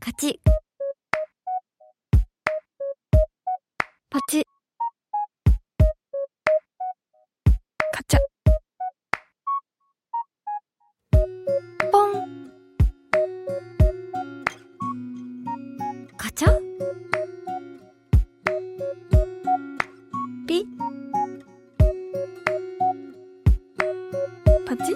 같이. 파치 가차 뽕 가차 삐. 파치